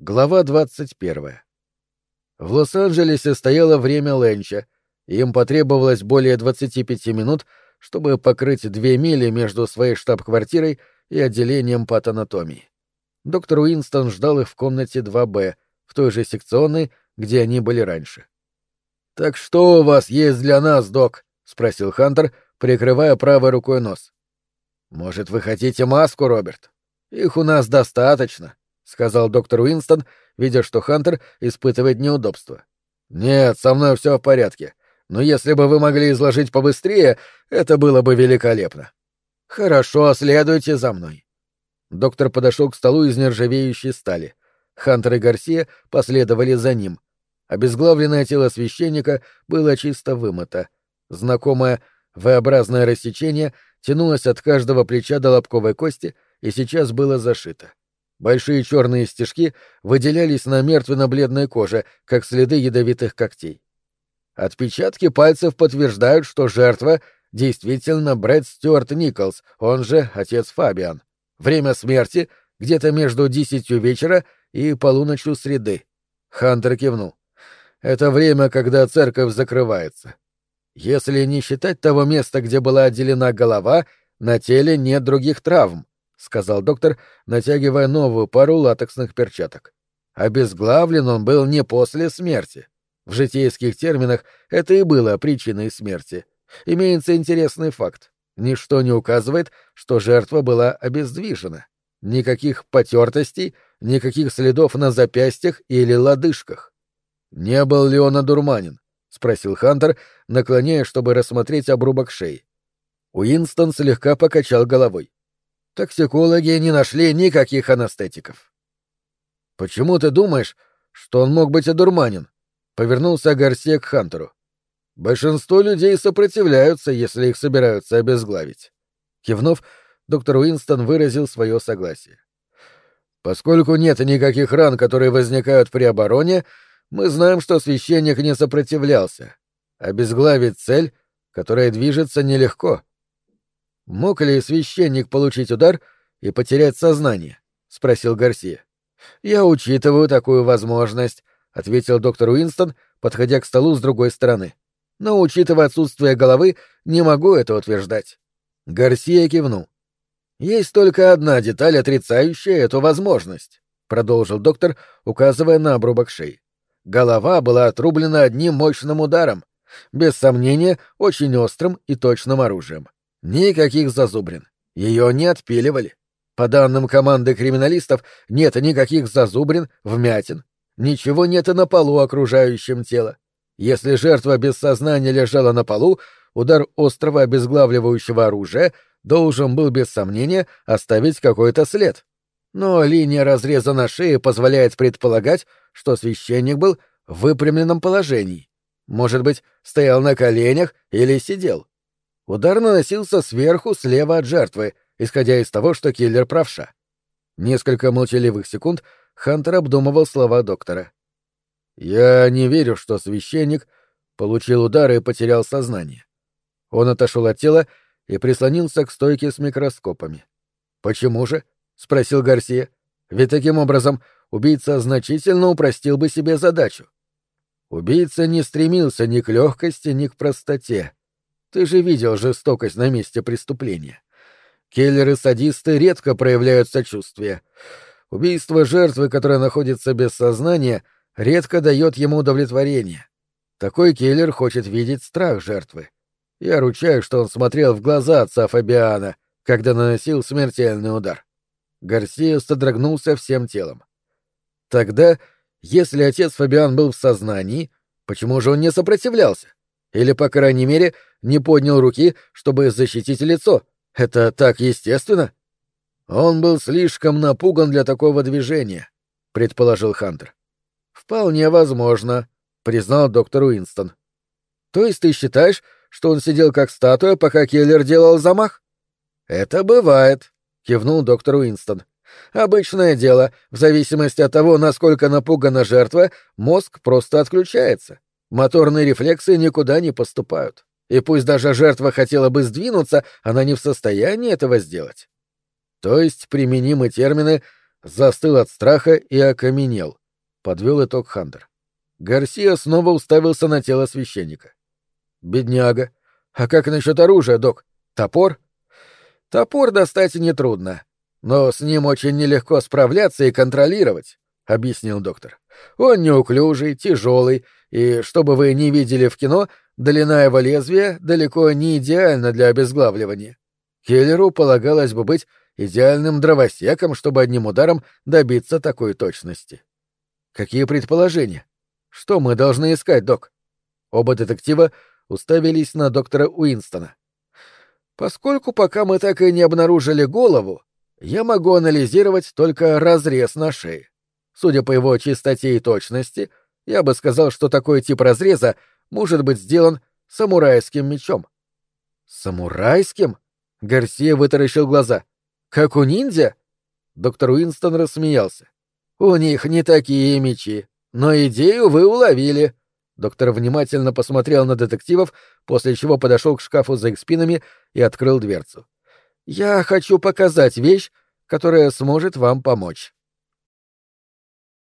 Глава 21. В Лос-Анджелесе стояло время ленча, им потребовалось более 25 минут, чтобы покрыть две мили между своей штаб-квартирой и отделением патанатомии. Доктор Уинстон ждал их в комнате 2Б, в той же секционной, где они были раньше. «Так что у вас есть для нас, док?» — спросил Хантер, прикрывая правой рукой нос. «Может, вы хотите маску, Роберт? Их у нас достаточно», — сказал доктор Уинстон, видя, что Хантер испытывает неудобство. «Нет, со мной все в порядке. Но если бы вы могли изложить побыстрее, это было бы великолепно». «Хорошо, следуйте за мной». Доктор подошел к столу из нержавеющей стали. Хантер и Гарсия последовали за ним. Обезглавленное тело священника было чисто вымыто. Знакомое V-образное рассечение тянулось от каждого плеча до лобковой кости и сейчас было зашито. Большие черные стежки выделялись на мертвенно-бледной коже, как следы ядовитых когтей. Отпечатки пальцев подтверждают, что жертва действительно Брэд Стюарт Николс, он же отец Фабиан. Время смерти — где-то между десятью вечера и полуночью среды. Хантер кивнул. Это время, когда церковь закрывается. Если не считать того места, где была отделена голова, на теле нет других травм, — сказал доктор, натягивая новую пару латексных перчаток. Обезглавлен он был не после смерти. В житейских терминах это и было причиной смерти. Имеется интересный факт. Ничто не указывает, что жертва была обездвижена. Никаких потертостей, никаких следов на запястьях или лодыжках. Не был ли он одурманен? — спросил Хантер, наклоняясь, чтобы рассмотреть обрубок шеи. Уинстон слегка покачал головой. Токсикологи не нашли никаких анестетиков. «Почему ты думаешь, что он мог быть одурманен?» — повернулся Гарсия к Хантеру. «Большинство людей сопротивляются, если их собираются обезглавить». Кивнув, доктор Уинстон выразил свое согласие. «Поскольку нет никаких ран, которые возникают при обороне, мы знаем, что священник не сопротивлялся. Обезглавить цель, которая движется нелегко. Мог ли священник получить удар и потерять сознание? спросил Гарсия. Я учитываю такую возможность, ответил доктор Уинстон, подходя к столу с другой стороны. Но учитывая отсутствие головы, не могу это утверждать. Гарсия кивнул. Есть только одна деталь, отрицающая эту возможность, продолжил доктор, указывая на обрубок шеи. Голова была отрублена одним мощным ударом, без сомнения, очень острым и точным оружием. Никаких зазубрин. Ее не отпиливали. По данным команды криминалистов, нет никаких зазубрин, вмятин. Ничего нет и на полу, окружающем тело. Если жертва без сознания лежала на полу, удар острого обезглавливающего оружия должен был без сомнения оставить какой-то след. Но линия разреза на шее позволяет предполагать, что священник был в выпрямленном положении. Может быть, стоял на коленях или сидел. Удар наносился сверху слева от жертвы, исходя из того, что киллер правша. Несколько молчаливых секунд Хантер обдумывал слова доктора. «Я не верю, что священник получил удар и потерял сознание». Он отошел от тела и прислонился к стойке с микроскопами. «Почему же?» — спросил Гарсия. «Ведь таким образом убийца значительно упростил бы себе задачу. Убийца не стремился ни к легкости, ни к простоте. Ты же видел жестокость на месте преступления. Киллеры-садисты редко проявляют сочувствие. Убийство жертвы, которая находится без сознания, редко дает ему удовлетворение. Такой киллер хочет видеть страх жертвы. Я ручаюсь, что он смотрел в глаза отца Фабиана, когда наносил смертельный удар. Гарсия содрогнулся всем телом. Тогда, если отец Фабиан был в сознании, почему же он не сопротивлялся? Или, по крайней мере, не поднял руки, чтобы защитить лицо. Это так естественно? Он был слишком напуган для такого движения, предположил Хантер. Вполне возможно, признал доктор Уинстон. То есть ты считаешь, что он сидел как статуя, пока Келлер делал замах? Это бывает, кивнул доктор Уинстон. Обычное дело, в зависимости от того, насколько напугана жертва, мозг просто отключается. Моторные рефлексы никуда не поступают. И пусть даже жертва хотела бы сдвинуться, она не в состоянии этого сделать. То есть применимы термины Застыл от страха и окаменел. Подвел итог Хантер. Гарсия снова уставился на тело священника. «Бедняга. А как насчет оружия, док? Топор?» «Топор достать нетрудно, но с ним очень нелегко справляться и контролировать», — объяснил доктор. «Он неуклюжий, тяжелый, и, чтобы вы не видели в кино, длина его лезвия далеко не идеальна для обезглавливания. Келлеру полагалось бы быть идеальным дровосеком, чтобы одним ударом добиться такой точности. Какие предположения? Что мы должны искать, док? Оба детектива уставились на доктора Уинстона. Поскольку пока мы так и не обнаружили голову, я могу анализировать только разрез на шее. Судя по его чистоте и точности, я бы сказал, что такой тип разреза может быть сделан самурайским мечом. Самурайским? Гарсия вытаращил глаза. Как у ниндзя? Доктор Уинстон рассмеялся. У них не такие мечи. Но идею вы уловили. Доктор внимательно посмотрел на детективов, после чего подошел к шкафу за их спинами и открыл дверцу. Я хочу показать вещь, которая сможет вам помочь.